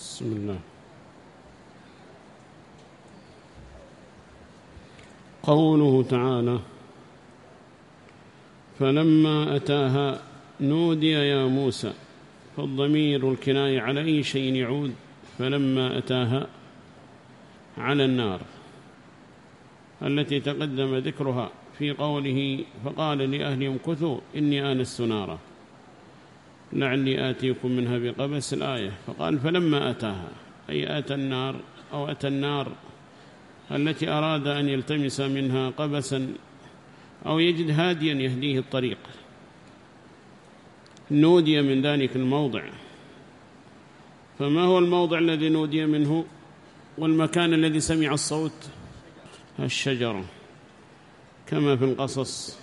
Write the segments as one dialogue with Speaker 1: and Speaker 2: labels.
Speaker 1: بسم الله. قوله تعالى فلما أتاها نودي يا موسى فالضمير الكناية على أي شيء يعود فلما أتاها على النار التي تقدم ذكرها في قوله فقال لأهلهم كثوا إني آنست نارا. لعلي آتيكم منها بقبس الآية. فقال فلما أتاها أي أتى النار أو أتى النار التي أراد أن يلتمس منها قبسا أو يجد هاديا يهديه الطريق. نودي من ذلك الموضع. فما هو الموضع الذي نودي منه؟ والمكان الذي سمع الصوت؟ الشجرة. كما في القصص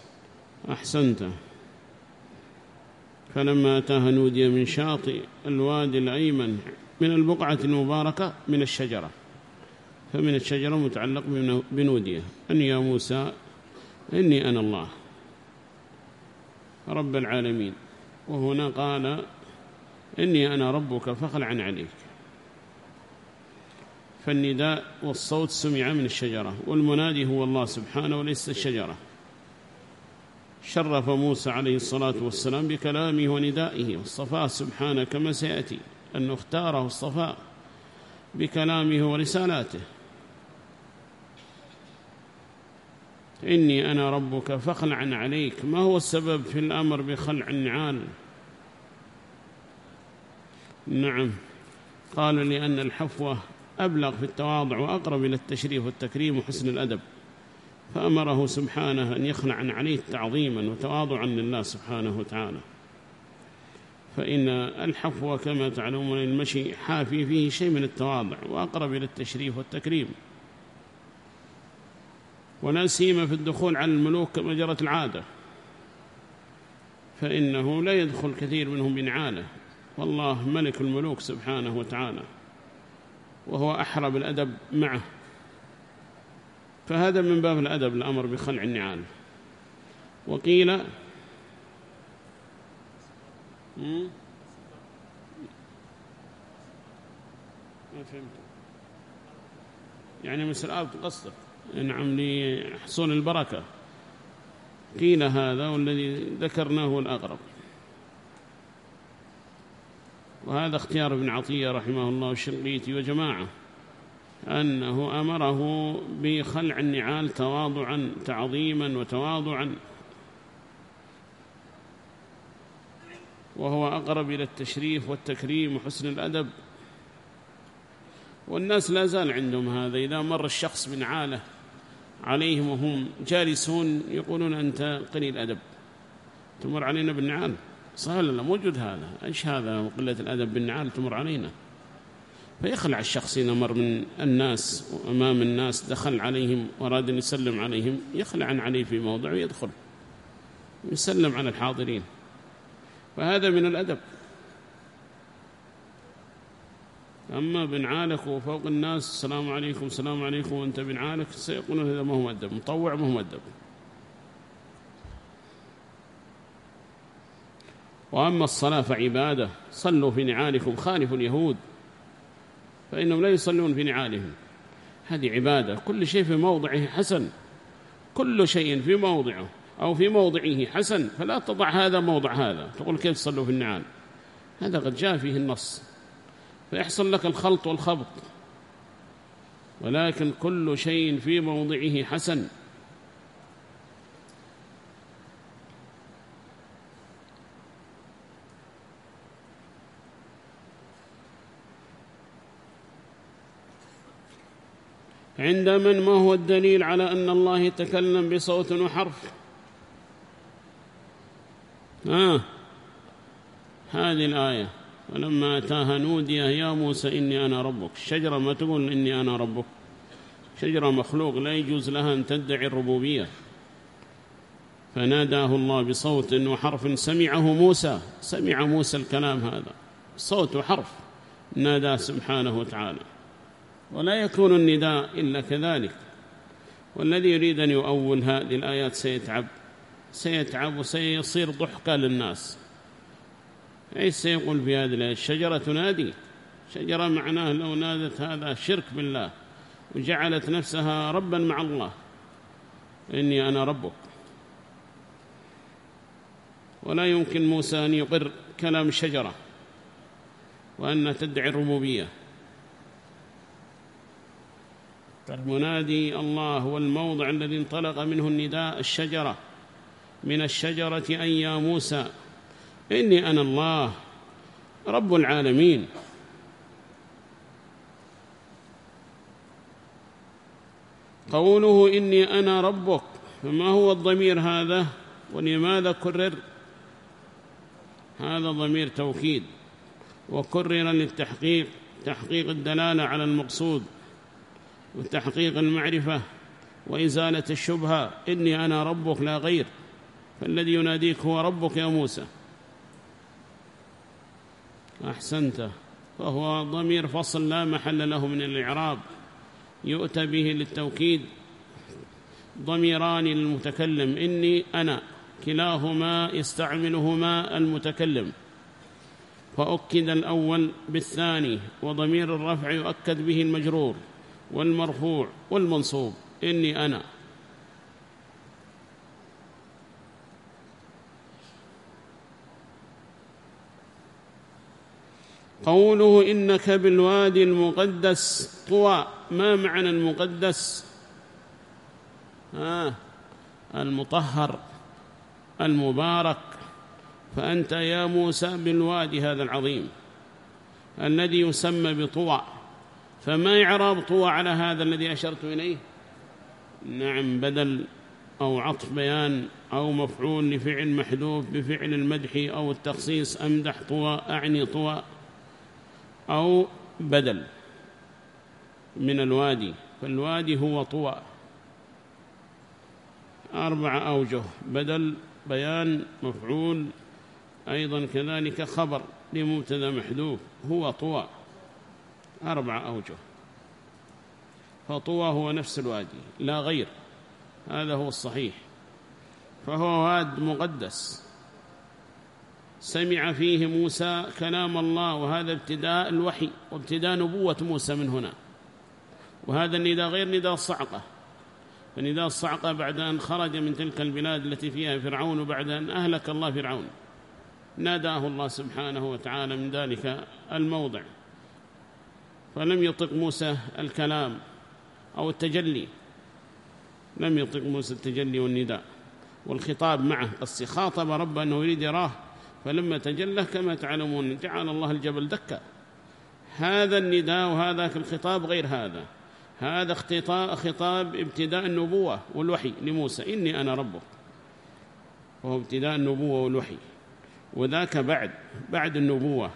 Speaker 1: أحسنت فلما أتاها نودي من شاطئ الوادي الأيمن من البقعة المباركة من الشجرة فمن الشجرة متعلق بنودية أن يا موسى إني أنا الله رب العالمين. وهنا قال إني أنا ربك فخلعا عليك. فالنداء والصوت سمع من الشجرة والمنادي هو الله سبحانه وليس الشجرة. شرف موسى عليه الصلاة والسلام بكلامه وندائه والصفاء سبحانه كما سيأتي. أنه اختاره الصفاء بكلامه ورسالاته. إني أنا ربك فخلعا عليك. ما هو السبب في الأمر بخلع النعال؟ نعم. قال لأن الحفوة أبلغ في التواضع وأقرب إلى التشريف والتكريم وحسن الأدب. فأمره سبحانه أن يخلع عليه تعظيما وتواضعا لله سبحانه وتعالى. فإن الحفوة كما تعلمون المشي حافي فيه شيء من التواضع وأقرب إلى التشريف والتكريم. ولا سيما في الدخول على الملوك كما جرت العادة. فإنه لا يدخل كثير منهم بنعاله. والله ملك الملوك سبحانه وتعالى. وهو أحرى بالأدب معه. فهذا من باب الأدب الأمر بخلع النعال. وقيل ما فهمت. يعني مسألة قصدك نعم لحصول البركة. قيل هذا والذي ذكرناه الأقرب وهذا اختيار ابن عطية رحمه الله الشنقيتي وجماعة. أنه أمره بخلع النعال تواضعا تعظيما وتواضعا. وهو أقرب إلى التشريف والتكريم وحسن الأدب. والناس لا زال عندهم هذا. إذا مر الشخص بنعاله عليهم وهم جالسون يقولون أنت قليل أدب تمر علينا بالنعال. صحيح لا؟ موجود هذا. إيش هذا قلة الأدب بالنعال تمر علينا؟ فيخلع الشخص إذا مر من الناس وأمام الناس دخل عليهم وأراد أن يسلم عليهم يخلع عن عليه في موضع ويدخل يسلم على الحاضرين. فهذا من الأدب. أما بنعالك وفوق الناس السلام عليكم السلام عليكم وأنت بنعالك سيقولون هذا ما هو مؤدب مطوع ما هو مؤدب وأما الصلاة فعبادة صلوا في نعالكم خالف اليهود. فإنهم لا يصلون في نعالهم. هذه عبادة كل شيء في موضعه حسن. كل شيء في موضعه أو في موضعه حسن فلا تضع هذا موضع هذا. تقول كيف تصلوا في النعال؟ هذا قد جاء فيه النص. فيحصل لك الخلط والخبط. ولكن كل شيء في موضعه حسن. عند من؟ ما هو الدليل على أن الله يتكلم بصوت وحرف؟ آه هذه الآية. ولما أتاها نودي يا موسى إني أنا ربك. الشجرة ما تقول إني أنا ربك. شجرة مخلوق لا يجوز لها أن تدعي الربوبية. فناداه الله بصوت وحرف. سمعه موسى. سمع موسى الكلام هذا. صوت وحرف. ناداه سبحانه وتعالى. ولا يكون النداء إلا كذلك. والذي يريد أن يؤول هذه الآيات سيتعب سيتعب وسيصير ضحكا للناس. إيش سيقول في هذه الآية الشجرة تنادي. شجرة معناه لو نادت هذا شرك بالله وجعلت نفسها ربا مع الله. إني أنا ربك. ولا يمكن موسى أن يقر كلام الشجرة وأن تدعي الربوبية. المنادي الله والموضع الذي انطلق منه النداء الشجرة. من الشجرة أن يا موسى إني أنا الله رب العالمين. قوله إني أنا ربك فما هو الضمير هذا؟ ولماذا كرر؟ هذا ضمير توكيد. وكرر للتحقيق تحقيق الدلالة على المقصود. وتحقيق المعرفة وإزالة الشبهة إني أنا ربك لا غير فالذي يناديك هو ربك يا موسى. أحسنت فهو ضمير فصل لا محل له من الإعراب يؤتى به للتوكيد ضميران للمتكلم إني أنا كلاهما يستعملهما المتكلم. فأكد الأول بالثاني وضمير الرفع يؤكد به المجرور. والمرفوع والمنصوب. إني أنا. قوله إنك بالوادي المقدس. طوى. ما معنى المقدس؟ آه. المطهر. المبارك. فأنت يا موسى بالوادي هذا العظيم. الذي يسمى بطوى. فما إعراب طوى على هذا الذي أشرت إليه؟ نعم بدل أو عطف بيان أو مفعول لفعل محذوف بفعل المدح أو التخصيص أمدح طوى أعني طوى أو بدل من الوادي فالوادي هو طوى. أربع أوجه بدل بيان مفعول أيضا كذلك خبر لمبتدأ محذوف هو طوى. أربع أوجه. فطوى هو نفس الوادي لا غير. هذا هو الصحيح. فهو واد مقدس. سمع فيه موسى كلام الله وهذا ابتداء الوحي وابتداء نبوة موسى من هنا. وهذا النداء غير نداء الصعقة فنداء الصعقة بعد أن خرج من تلك البلاد التي فيها فرعون وبعد أن أهلك الله فرعون. ناداه الله سبحانه وتعالى من ذلك الموضع. فلم يطق موسى الكلام أو التجلي. لم يطق موسى التجلي والنداء. والخطاب معه قصي خاطب ربه أنه يريد يراه فلما تجله كما تعلمون جعل الله الجبل دكا. هذا النداء وهذاك الخطاب غير هذا. هذا خطاب ابتداء النبوة والوحي لموسى. إني أنا ربك. وهو ابتداء النبوة والوحي. وذاك بعد بعد النبوة.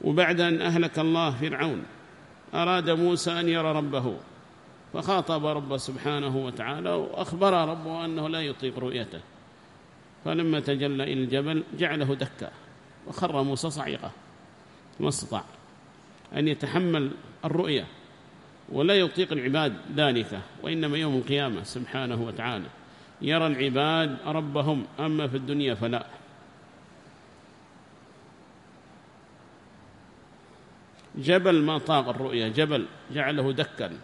Speaker 1: وبعد أن أهلك الله فرعون أراد موسى أن يرى ربه فخاطب ربه سبحانه وتعالى وأخبر ربه أنه لا يطيق رؤيته. فلما تجلى إلى الجبل جعله دكا وخر موسى صعيقة ما استطاع أن يتحمل الرؤية ولا يطيق العباد ذلك وإنما يوم القيامة سبحانه وتعالى يرى العباد ربهم أما في الدنيا فلا. جبل ما طاق الرؤية جبل جعله دكا.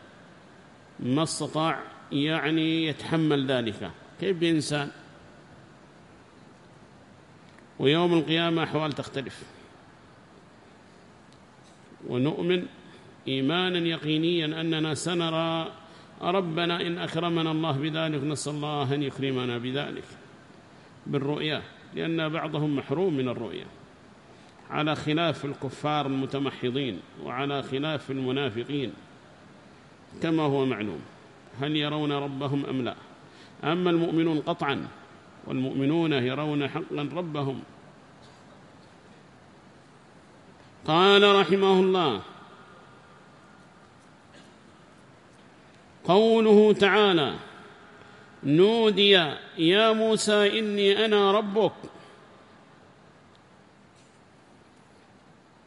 Speaker 1: ما استطاع يعني يتحمل ذلك. كيف بإنسان؟ ويوم القيامة أحوال تختلف. ونؤمن إيمانا يقينيا أننا سنرى ربنا إن أكرمنا الله بذلك نسأل الله أن يكرمنا بذلك بالرؤيا لأن بعضهم محروم من الرؤيا. على خلاف الكفار المتمحضين وعلى خلاف المنافقين كما هو معلوم. هل يرون ربهم أم لا؟ أما المؤمنون قطعا والمؤمنون يرون حقا ربهم. قال رحمه الله قوله تعالى نودي يا موسى إني أنا ربك.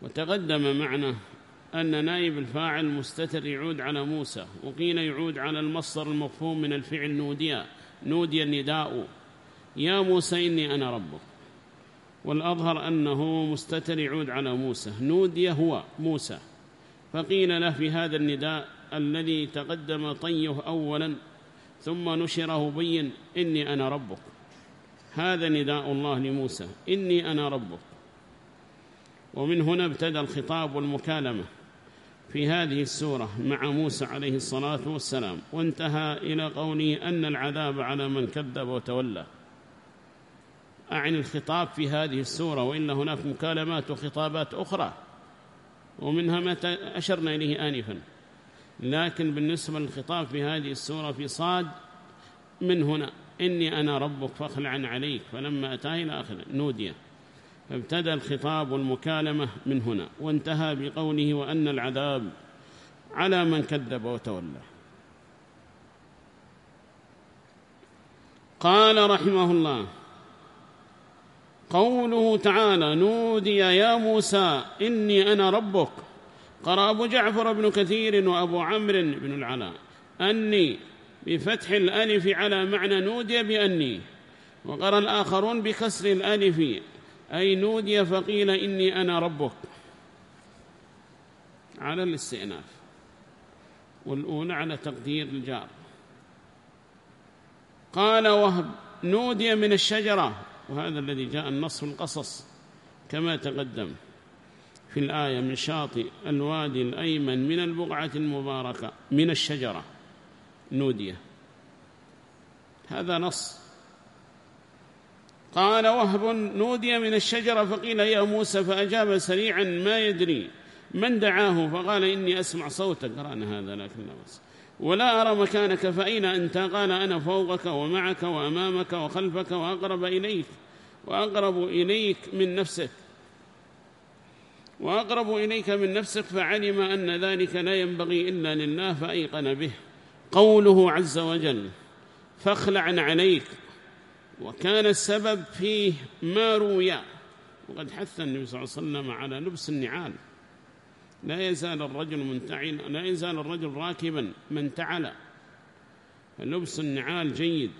Speaker 1: وتقدم معنا أن نائب الفاعل مستتر يعود على موسى وقيل يعود على المصدر المفهوم من الفعل نودي نودي النداء يا موسى إني أنا ربك. والأظهر أنه مستتر يعود على موسى نودي هو موسى. فقيل له في هذا النداء الذي تقدم طيه أولا ثم نشره بين إني أنا ربك. هذا نداء الله لموسى إني أنا ربك. ومن هنا ابتدى الخطاب والمكالمة في هذه السورة مع موسى عليه الصلاة والسلام وانتهى إلى قوله أن العذاب على من كذب وتولى. أعني الخطاب في هذه السورة وإلا هناك مكالمات وخطابات أخرى ومنها ما أشرنا إليه آنفا. لكن بالنسبة للخطاب في هذه السورة في صاد من هنا إني أنا ربك فاخلع عليك فلما أتاه إلى آخر نودي فابتدى الخطاب والمكالمة من هنا وانتهى بقوله وأن العذاب على من كذب وتولى. قال رحمه الله قوله تعالى نودي يا موسى إني أنا ربك. قرأ أبو جعفر بن كثير وأبو عمرو بن العلاء أني بفتح الألف على معنى نودي بأني وقرأ الآخرون بكسر الألف أي نودي فقيل إني أنا ربك. على الاستئناف. والأولى على تقدير الجار. قال وهب نودي من الشجرة. وهذا الذي جاء النص في القصص. كما تقدم. في الآية من شاطئ الوادي الأيمن من البقعة المباركة من الشجرة. نودية هذا نص. قال وهب نودي من الشجرة فقيل يا موسى فأجاب سريعا ما يدري من دعاه فقال إني أسمع صوتك قرأنا هذا لكن لا بس ولا أرى مكانك فأين أنت؟ قال أنا فوقك ومعك وأمامك وخلفك وأقرب إليك وأقرب إليك من نفسك وأقرب إليك من نفسك فعلم أن ذلك لا ينبغي إلا لله فأيقن به. قوله عز وجل فاخلع عليك وكان السبب فيه ما روي. وقد حث النبي صلى الله عليه وسلم على لبس النعال. لا يزال الرجل منتعل لا يزال الرجل راكبا من تعل فلبس النعال جيد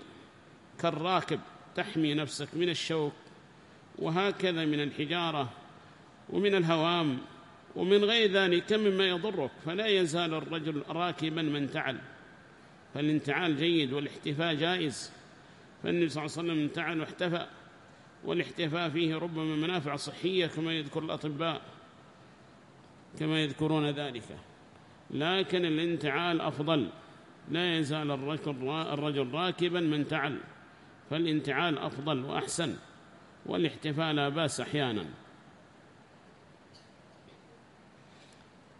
Speaker 1: كالراكب تحمي نفسك من الشوك. وهكذا من الحجارة ومن الهوام ومن غير ذلك مما يضرك. فلا يزال الرجل راكبا من تعل فالانتعال جيد والإحتفاء جائز. فالنبي صلى الله عليه وسلم انتعل واحتفى والاحتفاء فيه ربما منافع صحية كما يذكر الأطباء كما يذكرون ذلك. لكن الانتعال أفضل. لا يزال الرجل, راكبا من تعل فالانتعال أفضل وأحسن والاحتفاء لا بأس أحيانا.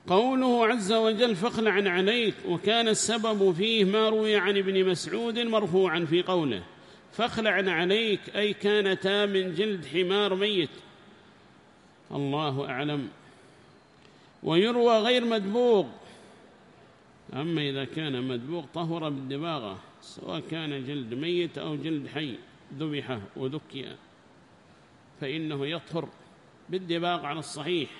Speaker 1: قوله عز وجل فاخلع عليك وكان السبب فيه ما روي عن ابن مسعود مرفوعا في قوله. فاخلع عليك أي كانتا من جلد حمار ميت. الله أعلم. ويروى غير مدبوغ. أما إذا كان مدبوغ طهر بالدباغة سواء كان جلد ميت أو جلد حي ذبحه وذكي. فإنه يطهر بالدباغ على الصحيح.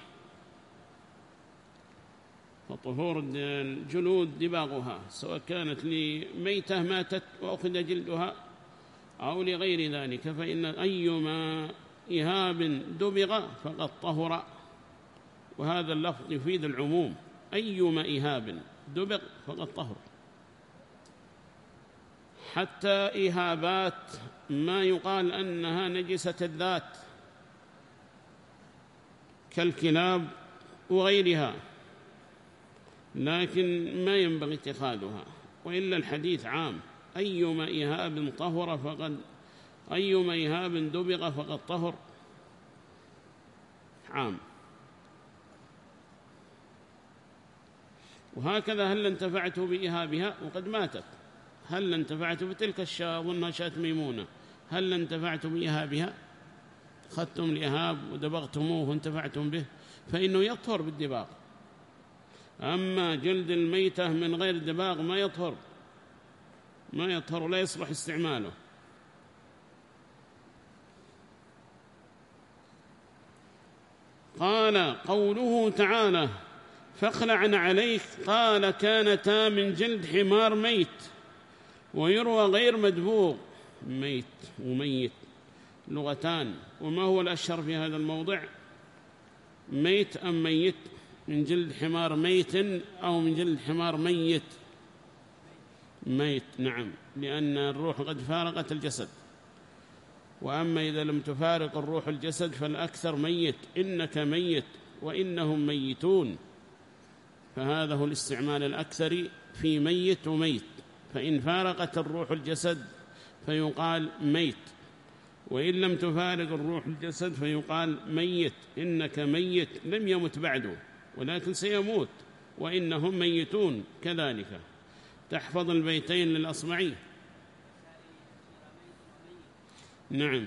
Speaker 1: فطهور الجلود دباغها سواء كانت لميتة ماتت وأخذ جلدها أو لغير ذلك فإن أيما إهاب دبغ فقد طهر. وهذا اللفظ يفيد العموم. أيما إهاب دبغ فقد طهر. حتى إهابات ما يقال أنها نجسة الذات كالكلاب وغيرها لكن ما ينبغي اتخاذها وإلا الحديث عام. أيما إهاب طهر فقد أيما إهاب دبغ فقد طهر. عام. وهكذا هل انتفعت بإهابها؟ وقد ماتت. هل انتفعت بتلك الشاة؟ أظنها شاة ميمونة. هل انتفعت بإهابها؟ أخذتم الإهاب ودبغتموه وانتفعتم به فإنه يطهر بالدباغ. أما جلد الميتة من غير دباغ ما يطهر. ما يطهر ولا يصلح استعماله. قال قوله تعالى فاخلع نعليك قال كانتا من جلد حمار ميت ويروى غير مدبوغ. ميت وميت لغتان وما هو الأشهر في هذا الموضع؟ ميت أم ميت؟ من جلد حمار ميت أو من جلد حمار ميت؟ ميت نعم لأن الروح قد فارقت الجسد. وأما إذا لم تفارق الروح الجسد فالأكثر ميت إنك ميت وإنهم ميتون. فهذا هو الاستعمال الأكثر في ميت وميت. فإن فارقت الروح الجسد فيقال ميت. وإن لم تفارق الروح الجسد فيقال ميت إنك ميت لم يمت بعد ولكن سيموت وإنهم ميتون كذلك. تحفظ البيتين للأصمعي. نعم.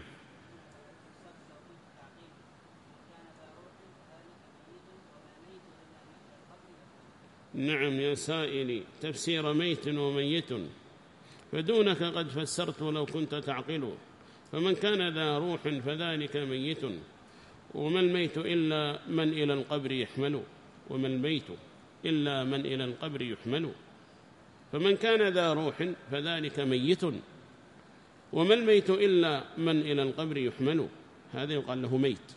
Speaker 1: نعم يا سائلي تفسير ميت وميت. فدونك قد فسرت لو كنت تعقل. فمن كان ذا روح فذلك ميت. وما الميت إلا من إلى القبر يحمل. وما الميت إلا من إلى القبر يحمل. فمن كان ذا روح فذلك ميت وما الميت إلا من إلى القبر يحمل. هذا يقال له ميت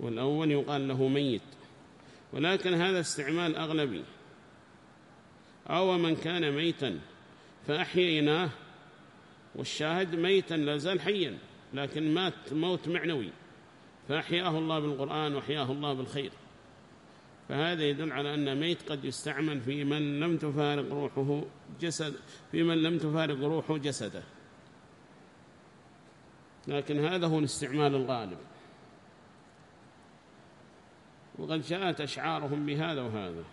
Speaker 1: والأول يقال له ميت. ولكن هذا استعمال أغلبي. أو من كان ميتا فأحييناه والشاهد ميتا لا زال حيا لكن مات موت معنوي فأحياه الله بالقرآن وأحياه الله بالخير. فهذا يدل على أن ميت قد يستعمل في من لم تفارق روحه جسد في من لم تفارق روحه جسده. لكن هذا هو الاستعمال الغالب. وقد جاءت أشعارهم بهذا وهذا.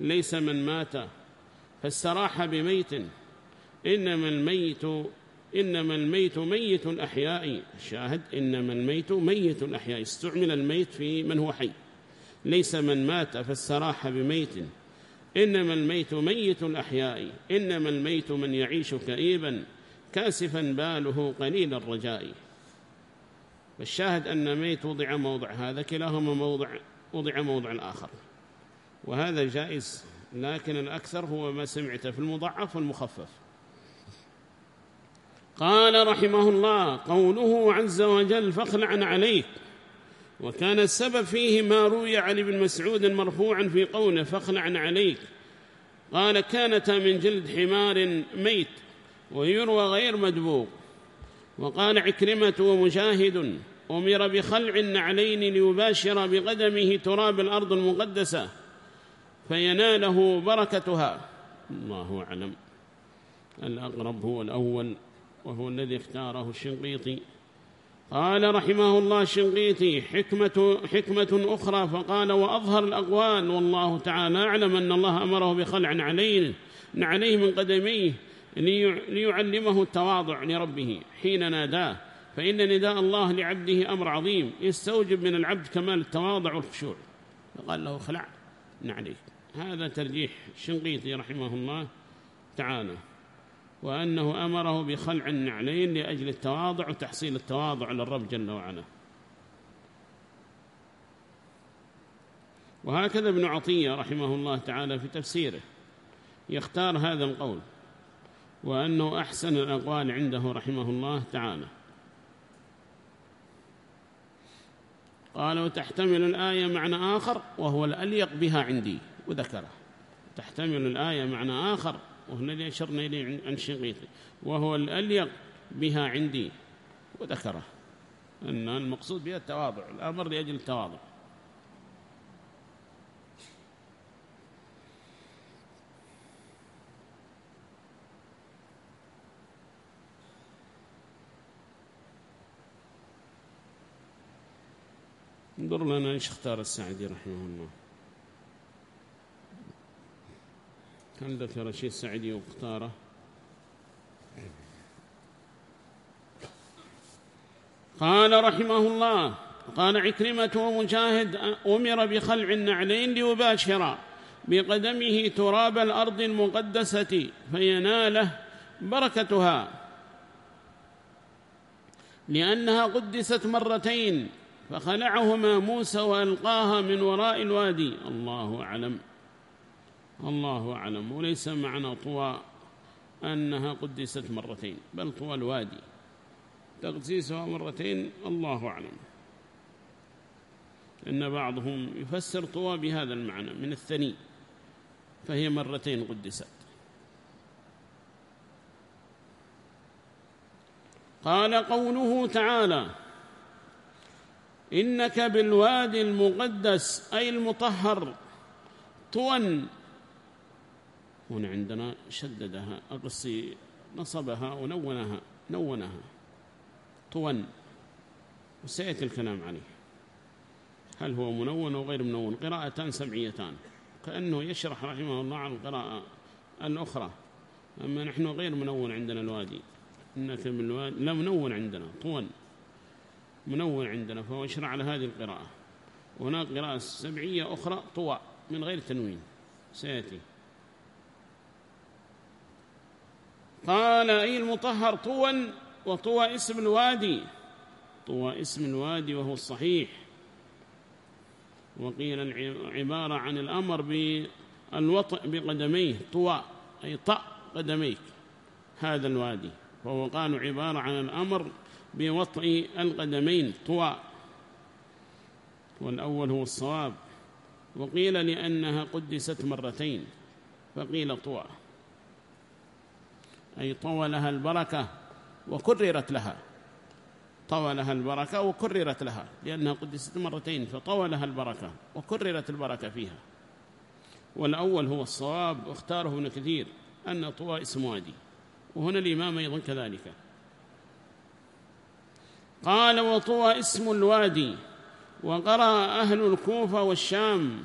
Speaker 1: ليس من مات فاستراح بميت إنما الميت إنما الميت ميت أحيائي الشاهد إنما الميت ميت أحيائي استعمل الميت في من هو حي. ليس من مات فاستراح بميت. إنما الميت ميت الأحياء. إنما الميت من يعيش كئيبا. كاسفا باله قليل الرجاء. فالشاهد أن ميت وضع موضع هذا كلاهما موضع وضع موضع الآخر. وهذا جائز لكن الأكثر هو ما سمعت في المضعف والمخفف. قال رحمه الله قوله عز وجل فاخلعن عليك وكان السبب فيه ما روي عن ابن مسعود مرفوعا في قوله فاخلعن عليك قال كانت من جلد حمار ميت ويروى غير مدبوغ وقال عكرمة ومجاهد أمر بخلع النعلين ليباشر بقدمه تراب الأرض المقدسة فيناله بركتها الله أعلم. الأقرب هو الأول. وهو الذي اختاره الشنقيطي. قال رحمه الله الشنقيطي حكمة, حكمة أخرى. فقال وأظهر الأقوال. والله تعالى أعلم أن الله أمره بخلع عليه عليه من قدميه ليعلمه التواضع لربه حين ناداه. فإن نداء الله لعبده أمر عظيم يستوجب من العبد كمال التواضع والخشوع. فقال له خلع نعليك هذا ترجيح شنقيطي رحمه الله تعالى. وأنه أمره بخلع النعلين لأجل التواضع وتحصيل التواضع للرب جل وعلا. وهكذا ابن عطية رحمه الله تعالى في تفسيره يختار هذا القول وأنه أحسن الأقوال عنده رحمه الله تعالى. قال وتحتمل الآية معنى آخر وهو الأليق بها عندي. وذكره. تحتمل الآية معنى آخر وهو الذي أشرنا إليه عن شنقيطي وهو الأليق بها عندي. وذكره. أن المقصود بها التواضع. الأمر لأجل التواضع. انظر لنا إيش اختار السعدي رحمه الله. هل ذكر شيء السعدي واختاره قال رحمه الله قال عكرمة ومجاهد أمر بخلع النعلين ليباشر بقدمه تراب الأرض المقدسة فيناله بركتها. لأنها قدست مرتين فخلعهما موسى وألقاها من وراء الوادي. الله أعلم. الله أعلم. وليس معنى طوى أنها قدست مرتين بل طوى الوادي. تقديسها مرتين الله أعلم. إن بعضهم يفسر طوى بهذا المعنى من الثني فهي مرتين قدست. قال قوله تعالى إنك بالوادي المقدس أي المطهر طوى هنا عندنا شددها أقصي نصبها ونونها نونها. طوى وسيأتي الكلام عليه. هل هو منون أو غير منون؟ قراءتان سمعيتان. كأنه يشرح رحمه الله عن القراءة الأخرى. أما نحن غير منون عندنا الوادي. إنك من الوادي لا منون عندنا. طوى منون عندنا فهو يشرح على هذه القراءة. وهناك قراءة سبعية أخرى طوى من غير تنوين. سيأتي. قال أي المطهر طوى وطوى اسم الوادي؟ طوى اسم الوادي وهو الصحيح. وقيل العبارة عن الأمر بالوطء بقدميه طوى أي طأ قدميك هذا الوادي. فهو قالوا عبارة عن الأمر بوطء القدمين طوى. والأول هو الصواب. وقيل لأنها قدست مرتين فقيل طوى. أي طوى لها البركة وكررت لها. طوى لها البركة وكررت لها لأنها قدست مرتين فطوى لها البركة وكررت البركة فيها. والأول هو الصواب واختاره ابن كثير أن طوى اسم وادي. وهنا الإمام أيضا كذلك. قال وطوى اسم الوادي وقرأ أهل الكوفة والشام.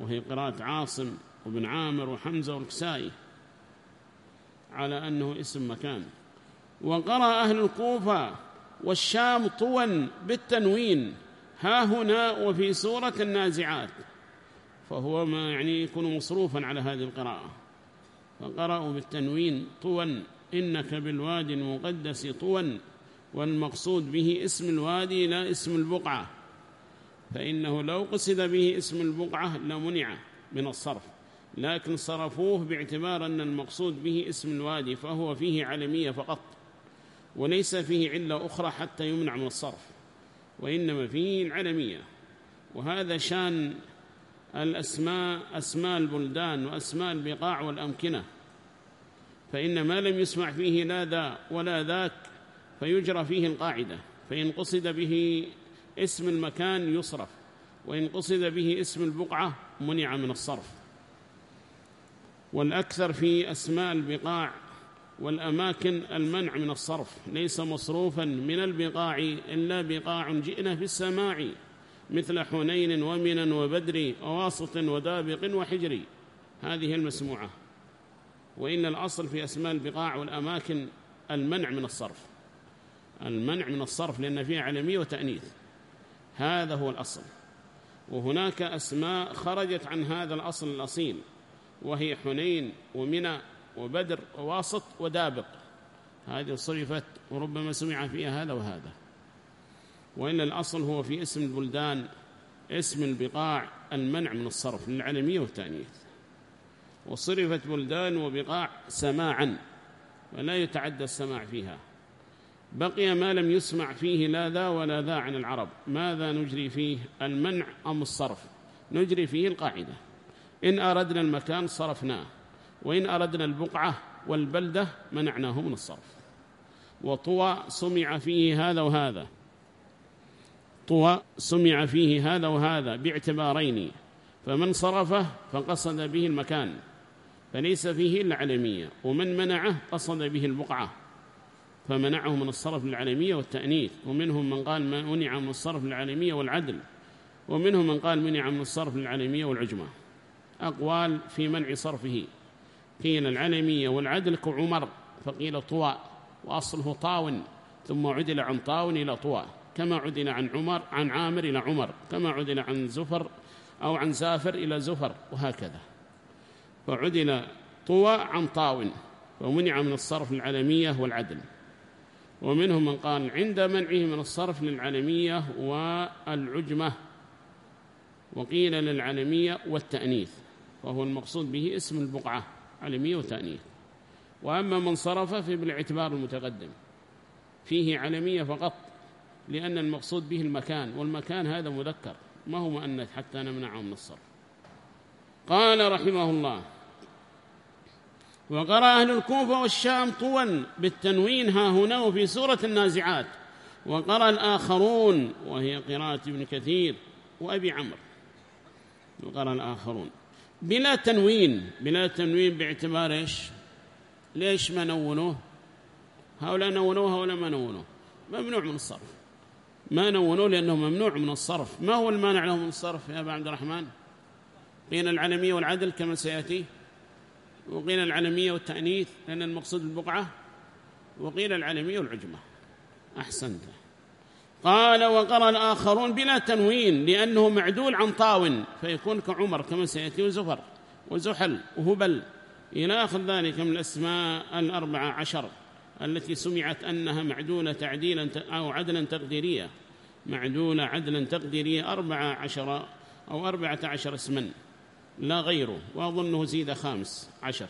Speaker 1: وهي قراءة عاصم وابن عامر وحمزة والكسائي. على أنه اسم مكان. وقرأ أهل الكوفة والشام طوى بالتنوين ها هنا وفي سورة النازعات. فهو ما يعني يكون مصروفا على هذه القراءة. فقرأوا بالتنوين طوى إنك بالوادي المقدس طوى والمقصود به اسم الوادي لا اسم البقعة. فإنه لو قصد به اسم البقعة لمنع من الصرف. لكن صرفوه باعتبار أن المقصود به اسم الوادي فهو فيه علمية فقط وليس فيه علة أخرى حتى يمنع من الصرف وإنما فيه العلمية. وهذا شان الأسماء أسماء البلدان وأسماء البقاع والأمكنة. فإن ما لم يسمع فيه لا ذا ولا ذاك فيجرى فيه القاعدة. فإن قصد به اسم المكان يصرف وإن قصد به اسم البقعة منع من الصرف. والأكثر في أسماء البقاع والأماكن المنع من الصرف ليس مصروفا من البقاع إلا بقاع جئنا في السماع مثل حنين ومنا وبدر وواسط ودابق وحجر. هذه المسموعة. وإن الأصل في أسماء البقاع والأماكن المنع من الصرف. المنع من الصرف لأن فيها علمية وتأنيث. هذا هو الأصل. وهناك أسماء خرجت عن هذا الأصل الأصيل. وهي حنين ومنى وبدر وواسط ودابق. هذه صرفت وربما سمع فيها هذا وهذا. وإلا الأصل هو في اسم البلدان اسم البقاع المنع من الصرف للعلمية والتأنيث. وصرفت بلدان وبقاع سماعا ولا يتعدى السماع فيها. بقي ما لم يسمع فيه لا ذا ولا ذا عن العرب. ماذا نجري فيه؟ المنع أم الصرف؟ نجري فيه القاعدة. إن أردنا المكان صرفناه وإن أردنا البقعة والبلدة منعناه من الصرف. وطوى سمع فيه هذا وهذا. طوى سمع فيه هذا وهذا باعتبارين فمن صرفه فقصد به المكان فليس فيه إلا علمية ومن منعه قصد به البقعة فمنعه من الصرف للعلمية والتأنيث ومنهم من قال منع من الصرف للعلمية والعدل ومنهم من قال منع من الصرف للعلمية والعجمة. أقوال في منع صرفه. قيل العلمية والعدل كعمر فقيل طوى وأصله طاون ثم عدل عن طاون إلى طوى. كما عدل عن عمر عن عامر إلى عمر. كما عدل عن زفر أو عن زافر إلى زفر وهكذا. فعدل طوى عن طاون ومنع من الصرف للعلمية والعدل. ومنهم من قال عند منعه من الصرف للعلمية والعجمة. وقيل للعلمية والتأنيث. وهو المقصود به اسم البقعة علمية وتأنيث وأما من صرف في بالاعتبار المتقدم. فيه علمية فقط لأن المقصود به المكان والمكان هذا مذكر ما هو مؤنث حتى نمنعه من الصرف. قال رحمه الله وقرأ أهل الكوفة والشام طوا بالتنوين ها هنا وفي سورة النازعات. وقرأ الآخرون وهي قراءة ابن كثير وأبي عمرو. وقرأ الآخرون. بلا تنوين بلا تنوين باعتبار إيش؟ ليش ما نونوه؟ هؤلاء نونوه هؤلاء ما نونوه. ممنوع من الصرف. ما نونوه لأنه ممنوع من الصرف. ما هو المانع له من الصرف يا أبا عبد الرحمن؟ قيل العلمية والعدل كما سيأتي. وقيل العلمية والتأنيث لأن المقصود البقعة وقيل العلمية والعجمة. أحسنت. قال وقرأ الآخرون بلا تنوين لأنه معدول عن طاو فيكون كعمر كما سيأتي وزفر وزحل وهبل. إلى آخر ذلك من الأسماء الأربعة عشر التي سمعت أنها معدولة تعديلا أو عدلا تقديرية. معدولة عدلا تقديرية أربعة عشر أو أربعة عشر اسما. لا غيره وأظنه زيد خامس عشر.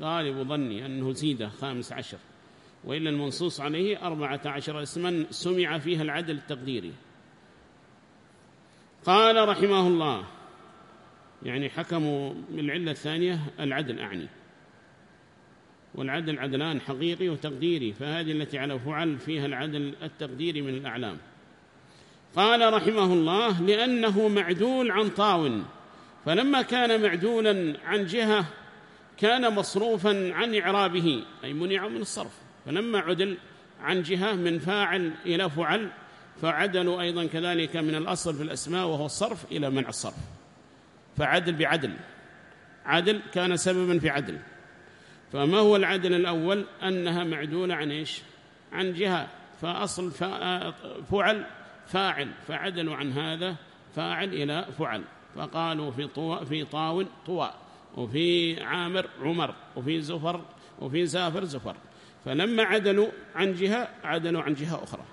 Speaker 1: غالب ظني أنه زيد خامس عشر. وإلا المنصوص عليه أربعة عشر اسما سمع فيها العدل التقديري. قال رحمه الله يعني حكموا بالعلة الثانية العدل أعني. والعدل عدلان حقيقي وتقديري فهذه التي على فعل فيها العدل التقديري من الأعلام. قال رحمه الله لأنه معدول عن طاو فلما كان معدولا عن جهة كان مصروفا عن إعرابه أي منع من الصرف. فلما عدل عن جهة من فاعل إلى فعل فعدلوا أيضا كذلك من الأصل في الأسماء وهو الصرف إلى منع الصرف. فعدل بعدل. عدل كان سببا في عدل. فما هو العدل الأول؟ أنها معدولة عن إيش؟ عن جهة. فأصل فعل فاعل. فعدلوا عن هذا فاعل إلى فعل. فقالوا في طو في طاو طوى وفي عامر عمر. وفي زفر وفي زافر زفر. فلما عدلوا عن جهة عدلوا عن جهة أخرى.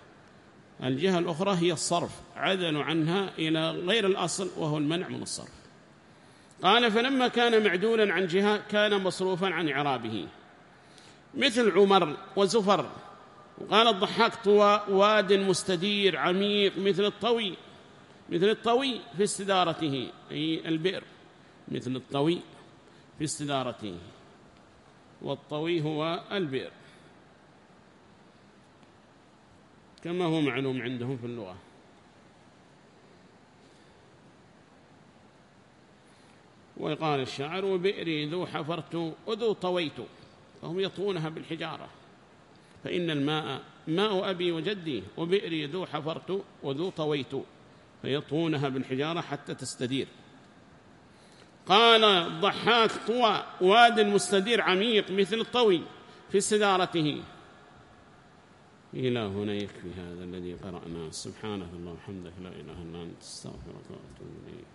Speaker 1: الجهة الأخرى هي الصرف. عدلوا عنها إلى غير الأصل وهو المنع من الصرف. قال فلما كان معدولا عن جهة كان مصروفا عن إعرابه. مثل عمر وزفر. وقال الضحاك طوى واد مستدير عميق مثل الطوي. مثل الطوي في استدارته. أي البئر. مثل الطوي في استدارته. والطوي هو البئر. كما هو معلوم عندهم في اللغة. وقال الشاعر وبئري ذو حفرت وذو طويت فهم يطونها بالحجارة. فإن الماء ماء أبي وجدي وبئري ذو حفرت وذو طويت فيطونها بالحجارة حتى تستدير. قال الضحاك طوى واد مستدير عميق مثل الطوي في استدارته إلى هنا يكفي هذا الذي قرأناه سبحانك اللهم وبحمدك لا إله إلا أنت أستغفرك وأتوب إليك.